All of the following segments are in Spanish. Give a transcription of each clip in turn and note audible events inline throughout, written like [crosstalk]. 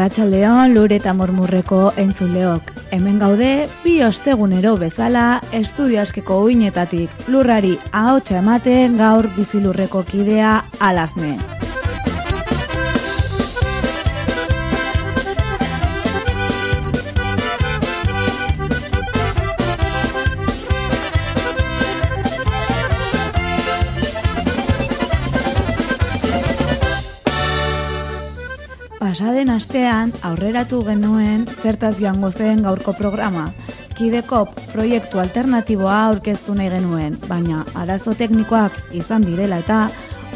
Arratxaldeon lure eta mormurreko entzuleok. Hemen gaude, bi ostegunero bezala, estudio askeko uinetatik lurrari ahotsa ematen gaur bizilurreko kidea alazne. Pasaden astean aurreratu genuen zertaz joango zen gaurko programa. Kidekop proiektu alternatiboa aurkeztu nahi genuen, baina arazo teknikoak izan direla eta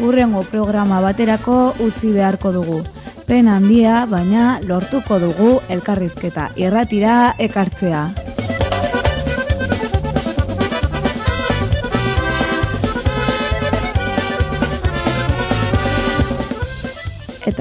urrengo programa baterako utzi beharko dugu. Pen handia, baina lortuko dugu elkarrizketa irratira ekartzea.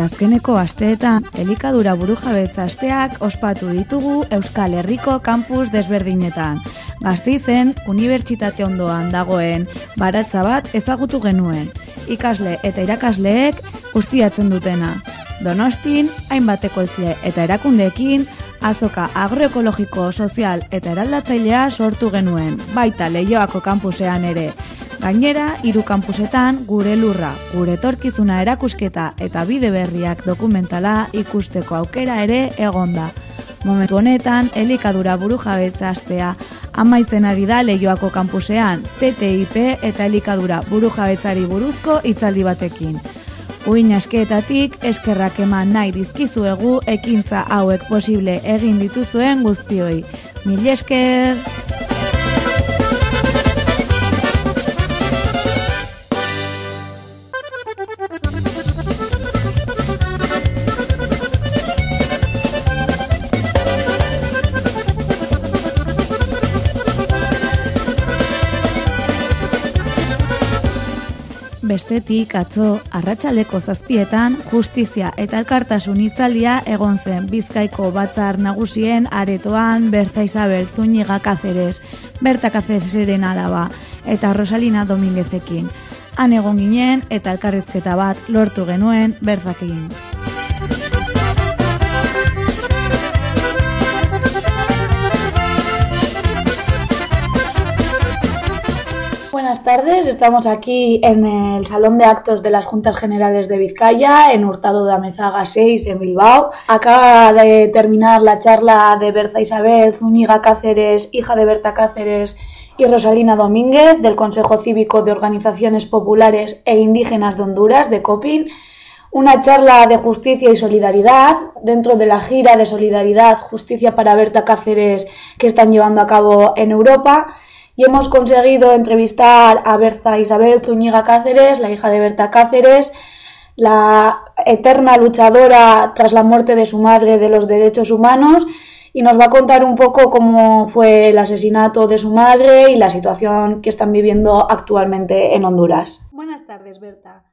Eta azkeneko asteetan, elikadura burujabetza asteak ospatu ditugu Euskal Herriko kampus desberdinetan. Gazteizen, unibertsitate ondoan dagoen, baratza bat ezagutu genuen. Ikasle eta irakasleek ustiatzen dutena. Donostin, hainbateko ezle eta erakundeekin, azoka agroekologiko, sozial eta eraldatzailea sortu genuen, baita lehioako kampusean ere. Gainera, hiru kampusetan gure lurra, gure etorkizuna erakusketa eta bide berriak dokumentala ikusteko aukera ere egonda. Momentu honetan, elikadura buru jabetza amaitzen ari da lehioako kampusean, TTIP eta elikadura buru jabetzari buruzko hitzaldi batekin. Uin askeetatik eskerrak eman nahi dizkizuegu ekintza hauek posible egin dituzuen guztioi. Mil esker! Bestetik atzo arratsaldeko zazpietan justizia eta elkartasun hitzaldia egon zen bizkaiko batzar nagusien aretoan Berza Isabel Zuniga Cáceres, Berta Cácereseren alaba eta Rosalina Dominguezekin. Han egon ginen eta elkarrizketa bat lortu genuen Berzakekin. Tardes. Estamos aquí en el Salón de Actos de las Juntas Generales de Vizcaya, en Hurtado de Amezaga 6, en Bilbao. Acaba de terminar la charla de Berta Isabel Zúñiga Cáceres, hija de Berta Cáceres y Rosalina Domínguez, del Consejo Cívico de Organizaciones Populares e Indígenas de Honduras, de COPIN. Una charla de justicia y solidaridad dentro de la gira de solidaridad, justicia para Berta Cáceres que están llevando a cabo en Europa y hemos conseguido entrevistar a Berta Isabel Zúñiga Cáceres, la hija de Berta Cáceres, la eterna luchadora tras la muerte de su madre de los derechos humanos y nos va a contar un poco cómo fue el asesinato de su madre y la situación que están viviendo actualmente en Honduras. Buenas tardes, Berta.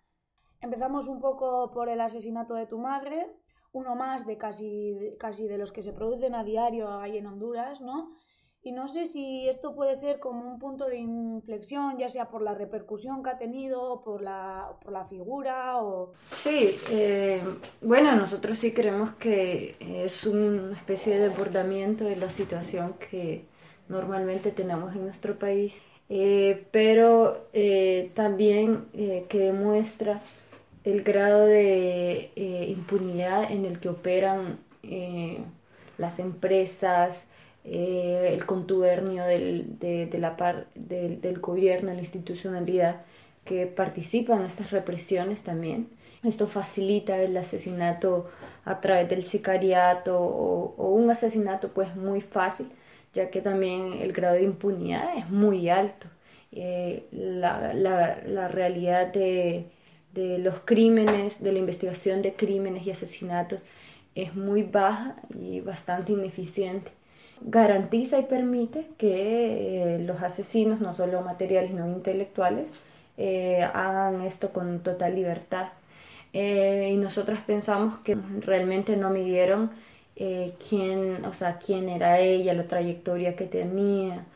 Empezamos un poco por el asesinato de tu madre, uno más de casi, casi de los que se producen a diario ahí en Honduras, ¿no? Y no sé si esto puede ser como un punto de inflexión, ya sea por la repercusión que ha tenido, por la, por la figura o... Sí, eh, bueno, nosotros sí creemos que es una especie de desbordamiento de la situación que normalmente tenemos en nuestro país, eh, pero eh, también que demuestra el grado de impunidad en el que operan las empresas, eh, el contubernio del, de, la par, del, gobierno, la institucionalidad que participa en estas represiones también. Esto facilita el asesinato a través del sicariato o, un asesinato pues muy fácil, ya que también el grado de impunidad es muy alto. Eh, la, realidad de los crímenes, de la investigación de crímenes y asesinatos es muy baja y bastante ineficiente garantiza y permite que eh, los asesinos, no solo materiales, no intelectuales, eh, hagan esto con total libertad. Eh, y nosotros pensamos que realmente no midieron quién, o sea, quién era ella, la trayectoria que tenía,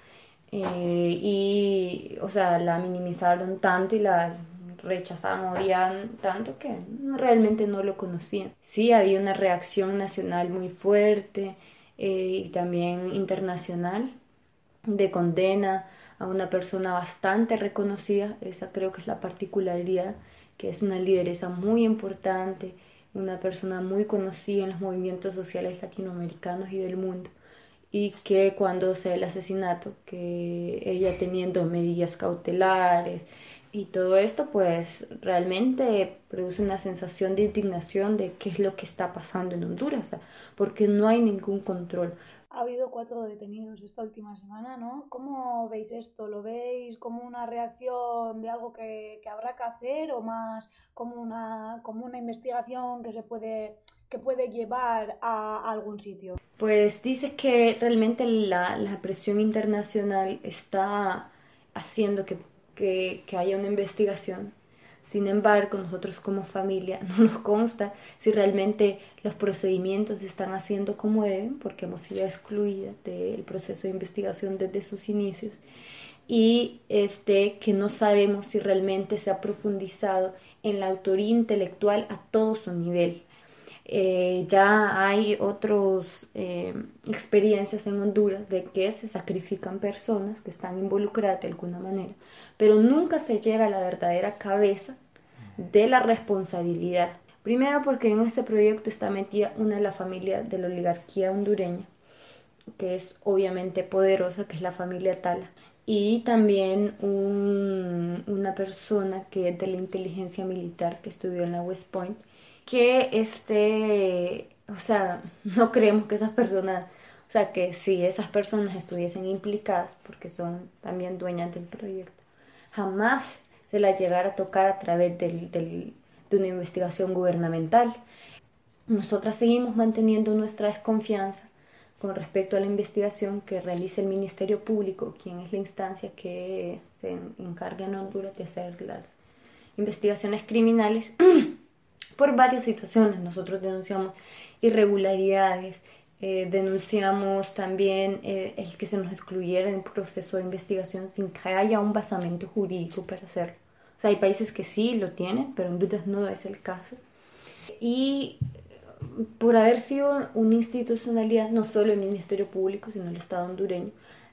y, o sea, la minimizaron tanto y la rechazaban, odiaban tanto que realmente no lo conocían. Sí, había una reacción nacional muy fuerte eh, y también internacional de condena a una persona bastante reconocida, esa creo que es la particularidad, que es una lideresa muy importante, una persona muy conocida en los movimientos sociales latinoamericanos y del mundo. Y que cuando se el asesinato, que ella teniendo medidas cautelares y todo esto, pues realmente produce una sensación de indignación de qué es lo que está pasando en Honduras, porque no hay ningún control. Ha habido cuatro detenidos esta última semana, ¿no? ¿Cómo veis esto? ¿Lo veis como una reacción de algo que, que habrá que hacer o más como una, como una investigación que se puede que puede llevar a algún sitio? Pues dice que realmente la, la presión internacional está haciendo que, que, haya una investigación. Sin embargo, nosotros como familia [laughs] no nos consta si realmente los procedimientos están haciendo como deben, porque hemos sido excluidas del proceso de investigación desde sus inicios, y este, que no sabemos si realmente se ha profundizado en la autoría intelectual a todo su nivel eh, ya hay otras eh, experiencias en Honduras de que se sacrifican personas que están involucradas de alguna manera, pero nunca se llega a la verdadera cabeza de la responsabilidad. Primero porque en este proyecto está metida una de las familias de la oligarquía hondureña, que es obviamente poderosa, que es la familia Tala, y también una persona que es de la inteligencia militar que estudió en la West Point, que este, o sea, no creemos que esas personas, o sea, que si esas personas estuviesen implicadas, porque son también dueñas del proyecto, jamás se las llegara a tocar a través del, del, de una investigación gubernamental. Nosotras seguimos manteniendo nuestra desconfianza con respecto a la investigación que realiza el Ministerio Público, quien es la instancia que se encarga en Honduras de hacer las investigaciones criminales. [clears throat] por varias situaciones. Nosotros denunciamos irregularidades, eh, denunciamos también eh, el que se nos excluyera en proceso de investigación sin que haya un basamento jurídico para hacerlo. O sea, hay países que sí lo tienen, pero en Honduras no es el caso. Y por haber sido una institucionalidad, no solo el Ministerio Público, sino el Estado hondureño,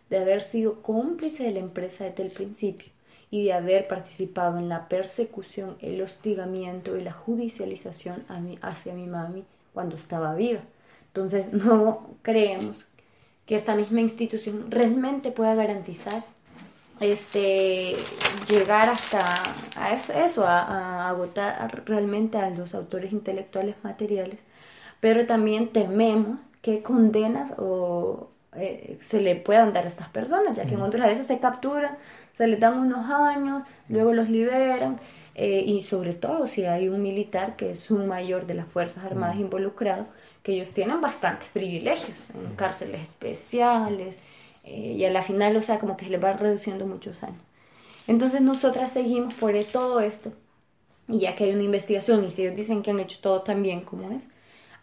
de haber sido cómplice de la empresa desde el principio y de haber participado en la persecución, el hostigamiento y la judicialización hacia mi mami cuando estaba viva. Entonces [laughs] no creemos que esta misma institución realmente pueda garantizar este llegar hasta a eso, a, agotar realmente a los autores intelectuales materiales, pero también tememos que condenas o eh, se le puedan dar a estas personas, ya que en otras veces se capturan se les dan unos años, luego los liberan. Eh, y sobre todo si hay un militar que es un mayor de las Fuerzas Armadas involucrado, que ellos tienen bastantes privilegios en cárceles especiales eh, y a la final, o sea, como que se les va reduciendo muchos años. Entonces nosotras seguimos por todo esto y ya que hay una investigación y si ellos dicen que han hecho todo tan bien como es,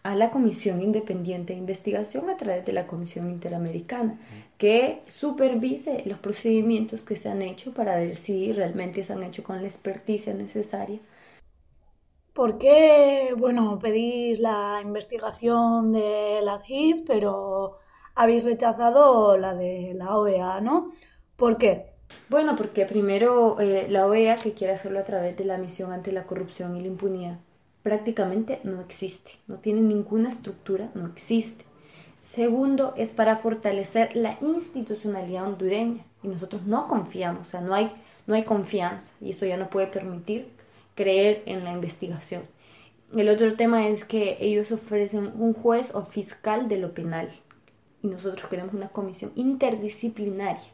a la Comisión Independiente de Investigación a través de la Comisión Interamericana, que supervise los procedimientos que se han hecho para ver si realmente se han hecho con la experticia necesaria. ¿Por qué, bueno, pedís la investigación de la CID, pero habéis rechazado la de la OEA, ¿no? ¿Por qué? Bueno, porque primero eh, la OEA, que quiere hacerlo a través de la misión ante la corrupción y la impunidad, prácticamente no existe, no tiene ninguna estructura, no existe. Segundo, es para fortalecer la institucionalidad hondureña y nosotros no confiamos, o sea, no hay, no hay confianza y eso ya no puede permitir creer en la investigación. El otro tema es que ellos ofrecen un juez o fiscal de lo penal y nosotros queremos una comisión interdisciplinaria.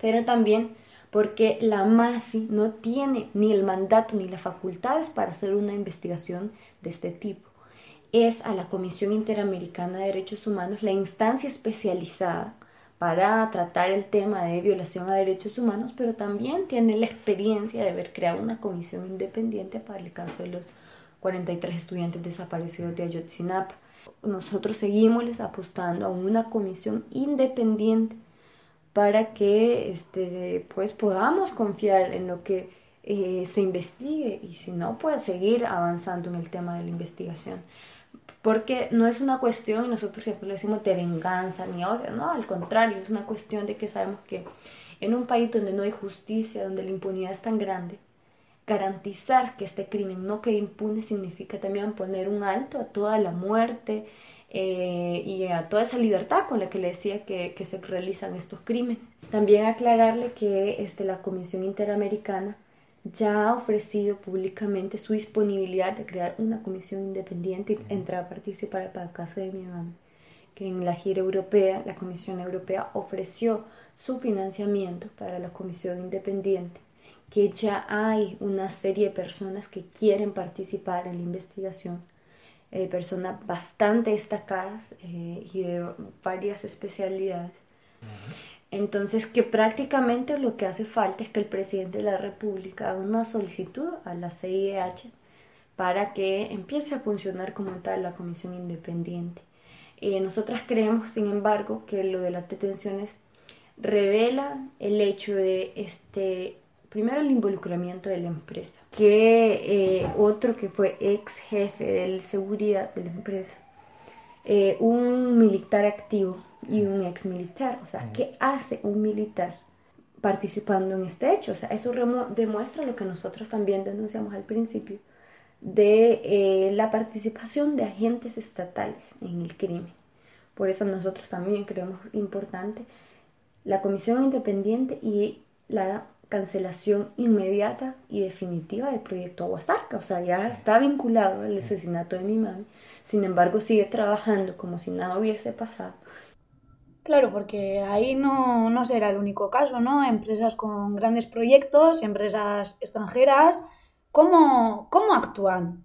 Pero también porque la MASI no tiene ni el mandato ni las facultades para hacer una investigación de este tipo. Es a la Comisión Interamericana de Derechos Humanos la instancia especializada para tratar el tema de violación a derechos humanos, pero también tiene la experiencia de haber creado una comisión independiente para el caso de los 43 estudiantes desaparecidos de Ayotzinapa. Nosotros seguimos apostando a una comisión independiente para que este, pues podamos confiar en lo que eh, se investigue y si no, puede seguir avanzando en el tema de la investigación. Porque no es una cuestión, y nosotros siempre lo decimos, de venganza ni odio, no, al contrario, es una cuestión de que sabemos que en un país donde no hay justicia, donde la impunidad es tan grande, garantizar que este crimen no quede impune significa también poner un alto a toda la muerte eh, y a toda esa libertad con la que le decía que, que se realizan estos crímenes. También aclararle que este, la Comisión Interamericana ya ha ofrecido públicamente su disponibilidad de crear una comisión independiente y entrar a participar para el caso de mi mamá, que en la gira europea, la Comisión Europea ofreció su financiamiento para la comisión independiente, que ya hay una serie de personas que quieren participar en la investigación, eh, personas bastante destacadas eh, y de varias especialidades. Entonces, que prácticamente lo que hace falta es que el presidente de la República haga una solicitud a la CIDH para que empiece a funcionar como tal la comisión independiente. Eh, nosotras creemos, sin embargo, que lo de las detenciones revela el hecho de este primero el involucramiento de la empresa, que eh, otro que fue ex jefe de seguridad de la empresa, eh, un militar activo y un ex militar. O sea, ¿qué hace un militar participando en este hecho? O sea, eso demuestra lo que nosotros también denunciamos al principio de eh, la participación de agentes estatales en el crimen. Por eso nosotros también creemos importante la comisión independiente y la cancelación inmediata y definitiva del proyecto Aguasarca. O sea, ya está vinculado al asesinato de mi mami. Sin embargo, sigue trabajando como si nada hubiese pasado. Claro, porque ahí no, no será el único caso, ¿no? Empresas con grandes proyectos, empresas extranjeras, ¿cómo, cómo actúan?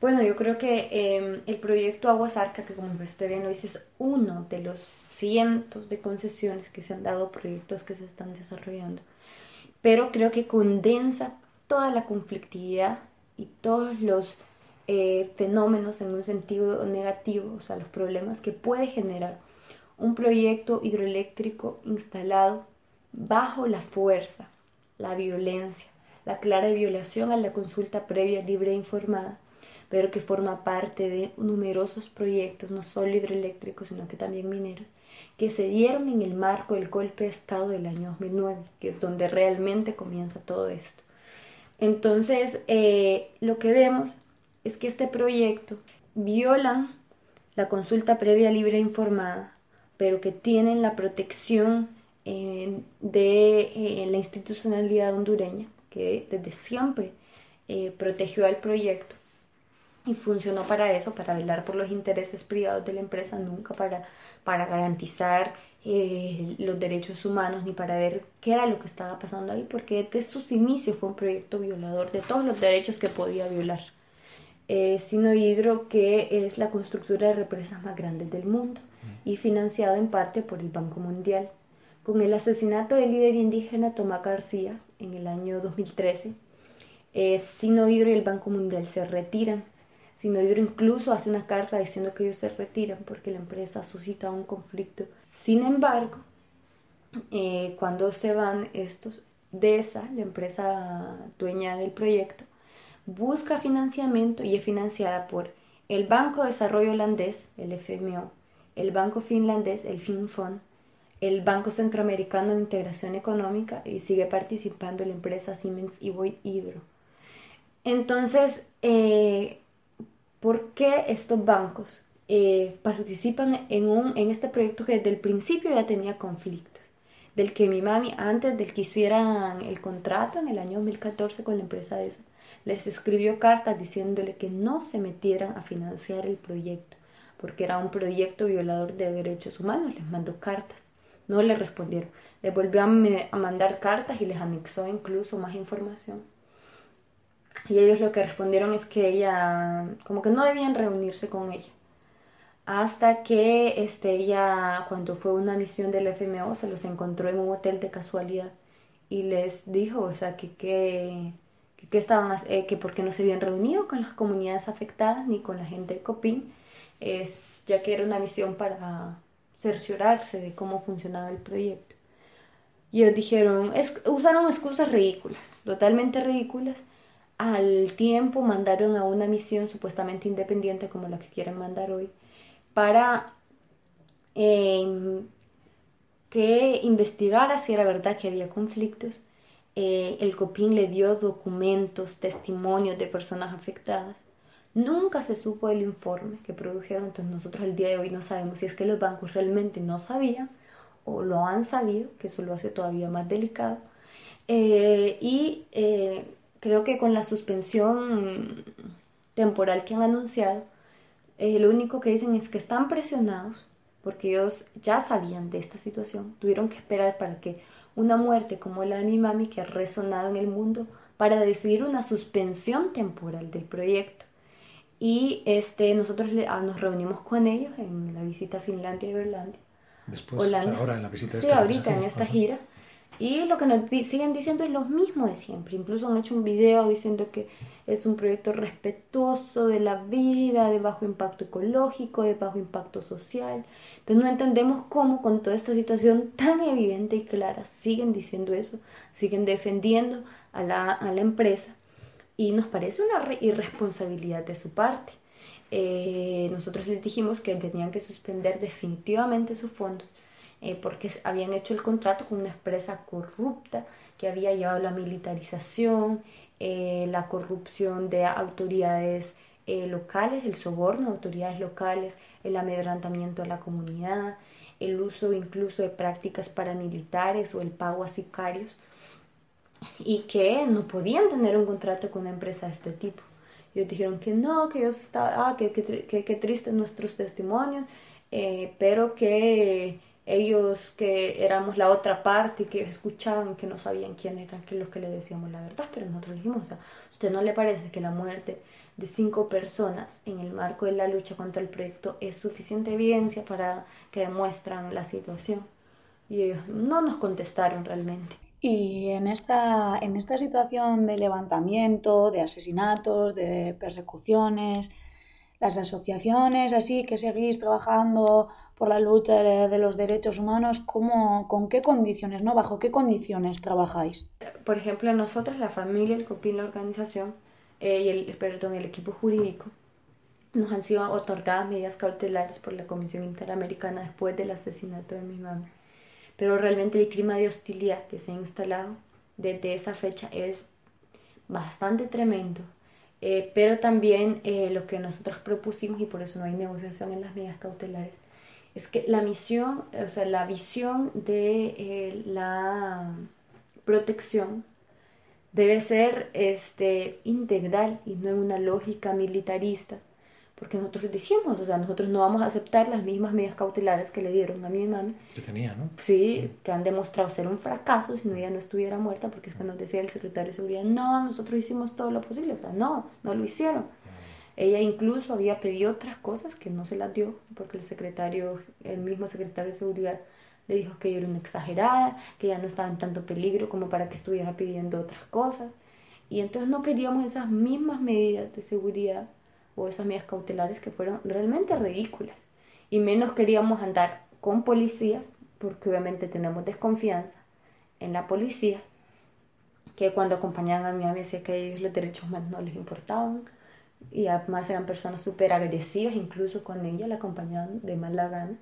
Bueno, yo creo que em, el proyecto Aguas Arca, que como usted bien lo dice, es uno de los cientos de concesiones que se han dado proyectos que se están desarrollando. Pero creo que condensa toda la conflictividad y todos los eh, fenómenos en un sentido negativo, o sea, los problemas que puede generar un proyecto hidroeléctrico instalado bajo la fuerza, la violencia, la clara violación a la consulta previa libre e informada, pero que forma parte de numerosos proyectos, no solo hidroeléctricos, sino que también mineros, que se dieron en el marco del golpe de Estado del año 2009, que es donde realmente comienza todo esto. Entonces, eh, lo que vemos es que este proyecto viola la consulta previa libre e informada, pero que tienen la protección eh, de eh, la institucionalidad hondureña, que desde siempre protegió al proyecto y funcionó para eso, para velar por los intereses privados de la empresa, nunca para, para garantizar los derechos humanos ni para ver qué era lo que estaba pasando ahí, porque desde sus inicios fue un proyecto violador de todos los derechos que podía violar. Sino Hidro, que es la constructora de represas más grandes del mundo y financiado en parte por el Banco Mundial. Con el asesinato del líder indígena Tomás García en el año 2013, eh, Sinohidro y el Banco Mundial se retiran. Sinohidro incluso hace una carta diciendo que ellos se retiran porque la empresa suscita un conflicto. Sin embargo, eh, cuando se van estos, DESA, la empresa dueña del proyecto, busca financiamiento y es financiada por el Banco de Desarrollo Holandés, el FMO, el Banco Finlandés, el FinFond, el Banco Centroamericano de Integración Económica y sigue participando la empresa Siemens y Boy Hydro. Entonces, eh, ¿por qué estos bancos eh, participan en, un, en este proyecto que desde el principio ya tenía conflictos? Del que mi mami, antes de que hicieran el contrato en el año 2014 con la empresa esa, les escribió cartas diciéndole que no se metieran a financiar el proyecto porque era un proyecto violador de derechos humanos, les mandó cartas, no le respondieron, les volvió a, mandar cartas y les anexó incluso más información. Y ellos lo que respondieron es que ella, como que no debían reunirse con ella. Hasta que este, ella, cuando fue una misión del FMO, se los encontró en un hotel de casualidad y les dijo, o sea, que, que, que, estaban, eh, que porque no se habían reunido con las comunidades afectadas ni con la gente de COPIN es, ya que era una misión para cerciorarse de cómo funcionaba el proyecto. Y ellos dijeron, usaron excusas ridículas, totalmente ridículas. Al tiempo mandaron a una misión supuestamente independiente como la que quieren mandar hoy para em, que investigara si era verdad que había conflictos. Eh, el COPIN le dio documentos, testimonios de personas afectadas. Nunca se supo el informe que produjeron, entonces nosotros al día de hoy no sabemos si es que los bancos realmente no sabían o lo han sabido, que eso lo hace todavía más delicado. Eh, y eh, creo que con la suspensión temporal que han anunciado, eh, lo único que dicen es que están presionados porque ellos ya sabían de esta situación, tuvieron que esperar para que una muerte como la de mi mami, que ha resonado en el mundo, para decidir una suspensión temporal del proyecto. Y este, nosotros ah, nos reunimos con ellos en la visita a Finlandia y Berlandia Después, ahora en la visita de Sí, ahorita en esta gira. Y lo que nos siguen diciendo es lo mismo de siempre. Incluso han hecho un video diciendo que es un proyecto respetuoso de la vida, de bajo impacto ecológico, de bajo impacto social. Entonces no entendemos cómo con toda esta situación tan evidente y clara siguen diciendo eso, siguen defendiendo a la, a la empresa. Y nos parece una irresponsabilidad de su parte. Eh, nosotros les dijimos que tenían que suspender definitivamente sus fondos eh, porque habían hecho el contrato con una empresa corrupta que había llevado la militarización, eh, la corrupción de autoridades locales, el soborno a autoridades locales, el amedrantamiento a la comunidad, el uso incluso de prácticas paramilitares o el pago a sicarios y que no podían tener un contrato con una empresa de este tipo. Ellos dijeron que no, que ellos estaban, ah, que, que, que, tristes nuestros testimonios, eh, pero que ellos que éramos la otra parte, que escuchaban, que no sabían quién eran, que los que le decíamos la verdad, pero nosotros dijimos, o sea, ¿usted no le parece que la muerte de cinco personas en el marco de la lucha contra el proyecto es suficiente evidencia para que demuestran la situación? Y ellos no nos contestaron realmente. Y en esta, en esta situación de levantamiento, de asesinatos, de persecuciones, las asociaciones así que seguís trabajando por la lucha de, los derechos humanos, ¿cómo, ¿con qué condiciones, no? ¿Bajo qué condiciones trabajáis? Por ejemplo, nosotros, la familia, el COPIN, la organización eh, y el, perdón, el equipo jurídico, nos han sido otorgadas medidas cautelares por la Comisión Interamericana después del asesinato de mi mamá pero realmente el clima de hostilidad que se ha instalado desde esa fecha es bastante tremendo. Eh, pero también eh, lo que nosotros propusimos, y por eso no hay negociación en las medidas cautelares, es que la misión, o sea, la visión de eh, la protección debe ser este, integral y no en una lógica militarista porque nosotros decimos, o sea, nosotros no vamos a aceptar las mismas medidas cautelares que le dieron a mi mami. Que tenía, ¿no? Sí, que han demostrado ser un fracaso si no ella no estuviera muerta, porque después nos decía el secretario de seguridad, no, nosotros hicimos todo lo posible, o sea, no, no lo hicieron. Ella incluso había pedido otras cosas que no se las dio, porque el secretario, el mismo secretario de seguridad, le dijo que ella era una exagerada, que ella no estaba en tanto peligro como para que estuviera pidiendo otras cosas. Y entonces no queríamos esas mismas medidas de seguridad o esas medidas cautelares que fueron realmente ridículas. Y menos queríamos andar con policías, porque obviamente tenemos desconfianza en la policía, que cuando acompañaban a mi amiga decía que ellos los derechos humanos no les importaban, y además eran personas súper agresivas, incluso con ella la acompañaban de mala gana.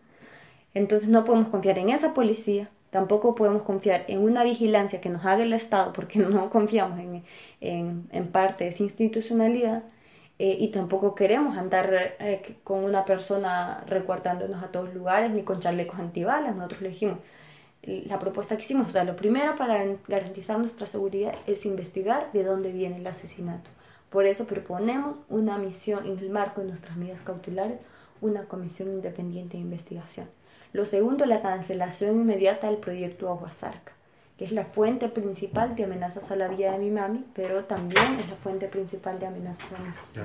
Entonces no podemos confiar en esa policía, tampoco podemos confiar en una vigilancia que nos haga el Estado, porque [laughs] no confiamos en, en, en parte de esa institucionalidad, eh, y tampoco queremos andar eh, con una persona recuartándonos a todos lugares ni con chalecos antibalas. Nosotros le dijimos, la propuesta que hicimos, o sea, lo primero para garantizar nuestra seguridad es investigar de dónde viene el asesinato. Por eso proponemos una misión en el marco de nuestras medidas cautelares, una comisión independiente de investigación. Lo segundo, la cancelación inmediata del proyecto Aguasarca que es la fuente principal de amenazas a la vida de mi mami, pero también es la fuente principal de amenazas a.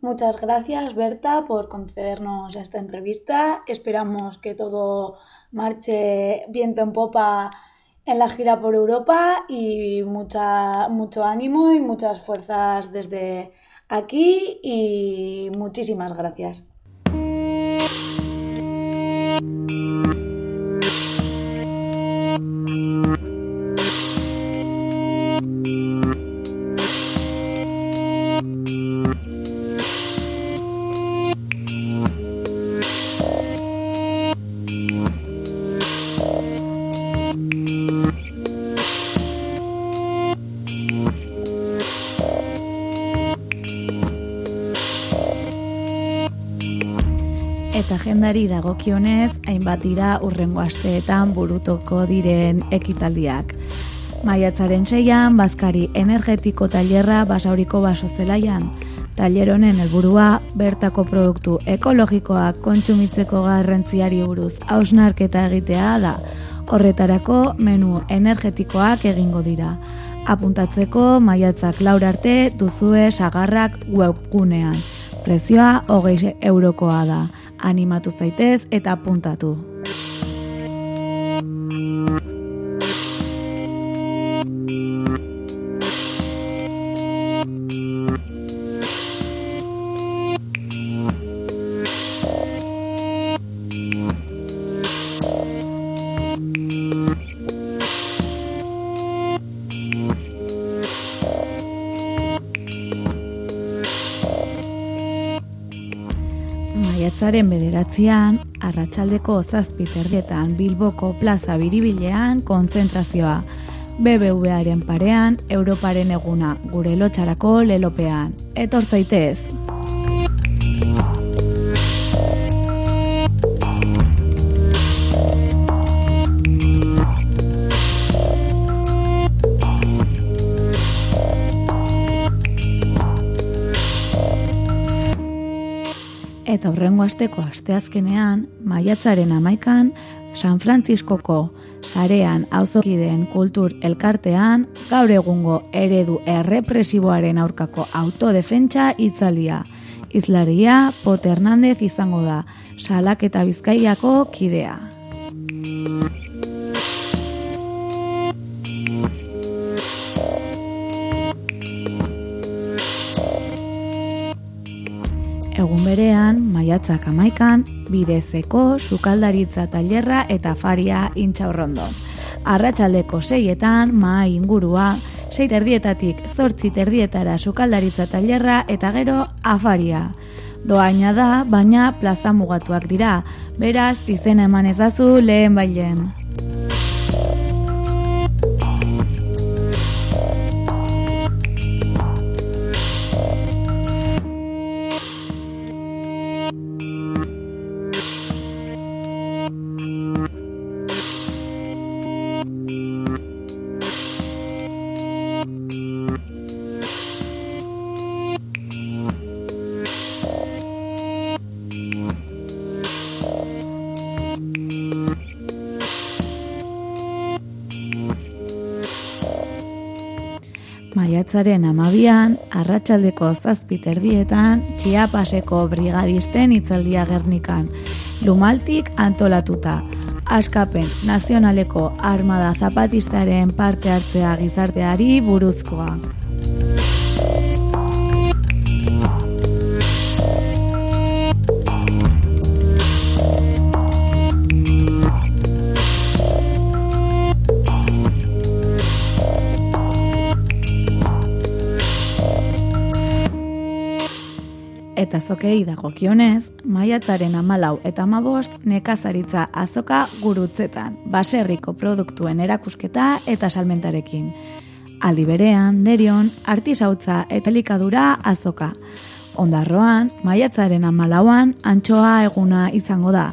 Muchas gracias, Berta, por concedernos esta entrevista. Esperamos que todo marche viento en popa en la gira por Europa y mucha, mucho ánimo y muchas fuerzas desde aquí y muchísimas gracias. Agendari dagokionez, hainbat dira urrengo asteetan burutoko diren ekitaldiak. Maiatzaren seian, Bazkari energetiko tailerra basauriko baso zelaian. Tailer honen helburua bertako produktu ekologikoak kontsumitzeko garrantziari buruz hausnarketa egitea da. Horretarako menu energetikoak egingo dira. Apuntatzeko maiatzak laur arte duzue sagarrak webgunean. Prezioa hogei eurokoa da. Animatu zaitez eta apuntatu. Maiatzaren bederatzean, arratsaldeko zazpiterrietan Bilboko plaza biribilean konzentrazioa. BBVaren parean, Europaren eguna, gure lotxarako lelopean. Etor zaitez! Eta horrengo asteko asteazkenean, maiatzaren amaikan, San Frantziskoko sarean auzokideen kultur elkartean, gaur egungo eredu errepresiboaren aurkako autodefentsa itzaldia. Izlaria Pot Hernandez izango da, salak eta bizkaiako kidea. Egun berean, maiatzak amaikan, bidezeko, sukaldaritza tailerra eta faria intxaurrondo. Arratxaldeko seietan, maa ingurua, sei terdietatik zortzi terdietara sukaldaritza tailerra eta gero afaria. Doaina da, baina plaza mugatuak dira, beraz izena eman ezazu lehen bailen. Maiatzaren amabian, arratsaldeko zazpiterdietan, txiapaseko brigadisten itzaldia gernikan, lumaltik antolatuta, askapen nazionaleko armada zapatistaren parte hartzea gizarteari buruzkoa. Eta zokei dagokionez, maiatzaren amalau eta amabost nekazaritza azoka gurutzetan, baserriko produktuen erakusketa eta salmentarekin. Aldi berean, derion, artisautza eta likadura azoka. Ondarroan, maiatzaren amalauan, antxoa eguna izango da,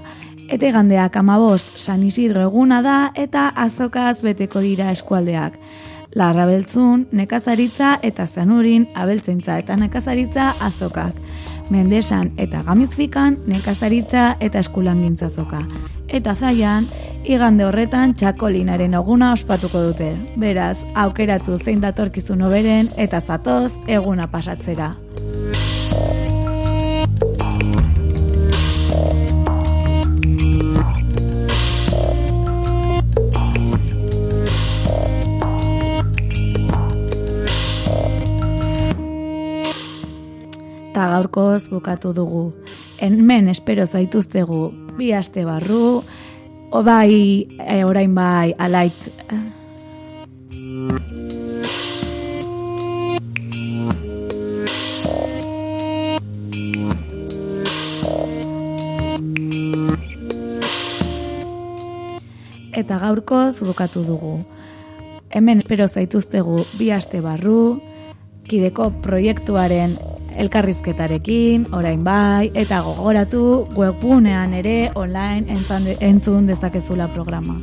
eta gandeak amabost San Isidro eguna da eta azokaz beteko dira eskualdeak. Larra beltzun, nekazaritza eta zanurin, abeltzentza eta nekazaritza azokak mendesan eta gamizfikan nekazaritza eta eskulangintza zoka. Eta zaian, igande horretan txakolinaren oguna ospatuko dute. Beraz, aukeratu zein datorkizun oberen eta zatoz eguna pasatzera. Eta gaurkoz bukatu dugu. Hemen espero zaituztegu bi aste barru, o bai, e, orain bai, alaitz. Eta gaurkoz bukatu dugu. Hemen espero zaituztegu bi aste barru, kideko proiektuaren elkarrizketarekin, orain bai, eta gogoratu webpunean ere online entzun dezakezula programa.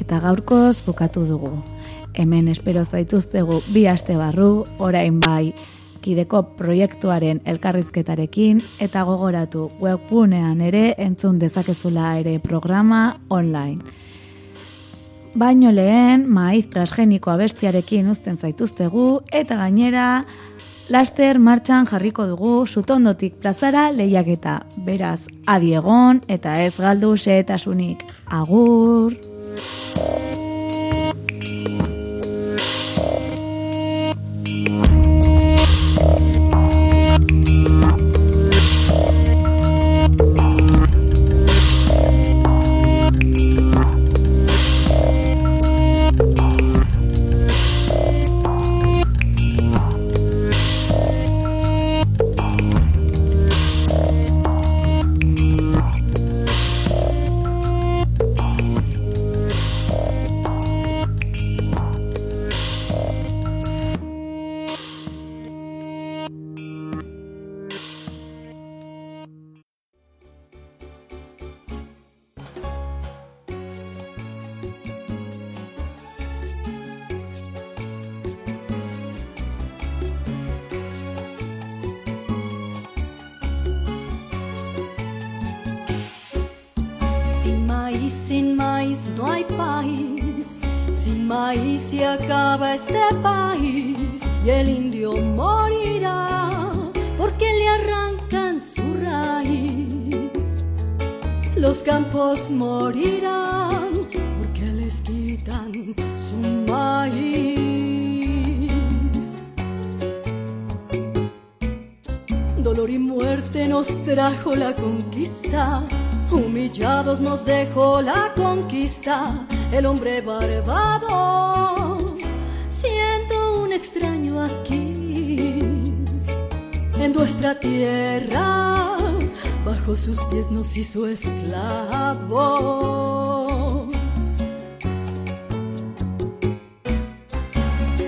Eta gaurkoz bukatu dugu. Hemen espero zaituztegu bi aste barru, orain bai, kideko proiektuaren elkarrizketarekin eta gogoratu webpunean ere entzun dezakezula ere programa online. Baino lehen, maiz transgeniko abestiarekin uzten zaituztegu eta gainera laster martxan jarriko dugu sutondotik plazara lehiaketa. Beraz, adiegon eta ez galdu xeetasunik. Agur! Sin maíz no hay país, sin maíz se acaba este país y el indio morirá porque le arrancan su raíz. Los campos morirán porque les quitan su maíz. Dolor y muerte nos trajo la conquista Humillados nos dejó la conquista, el hombre barbado. Siento un extraño aquí, en nuestra tierra, bajo sus pies nos hizo esclavos.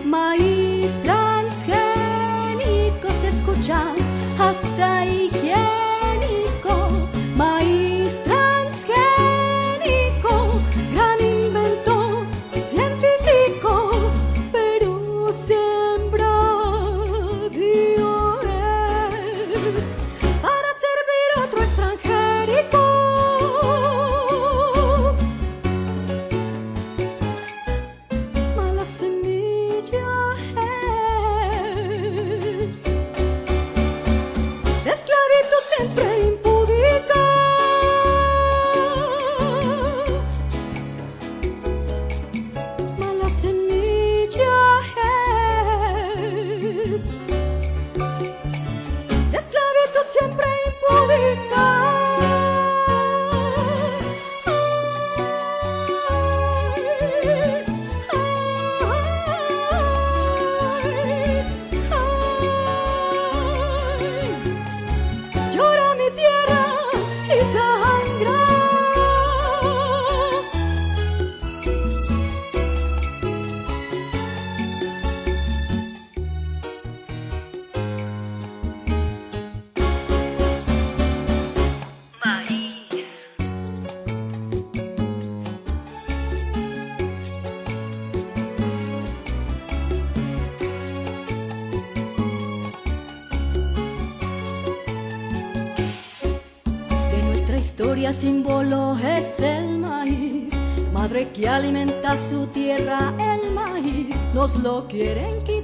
Maíz transgénico se escucha hasta higiénico, que alimenta su tierra, el maíz, nos lo quieren quitar,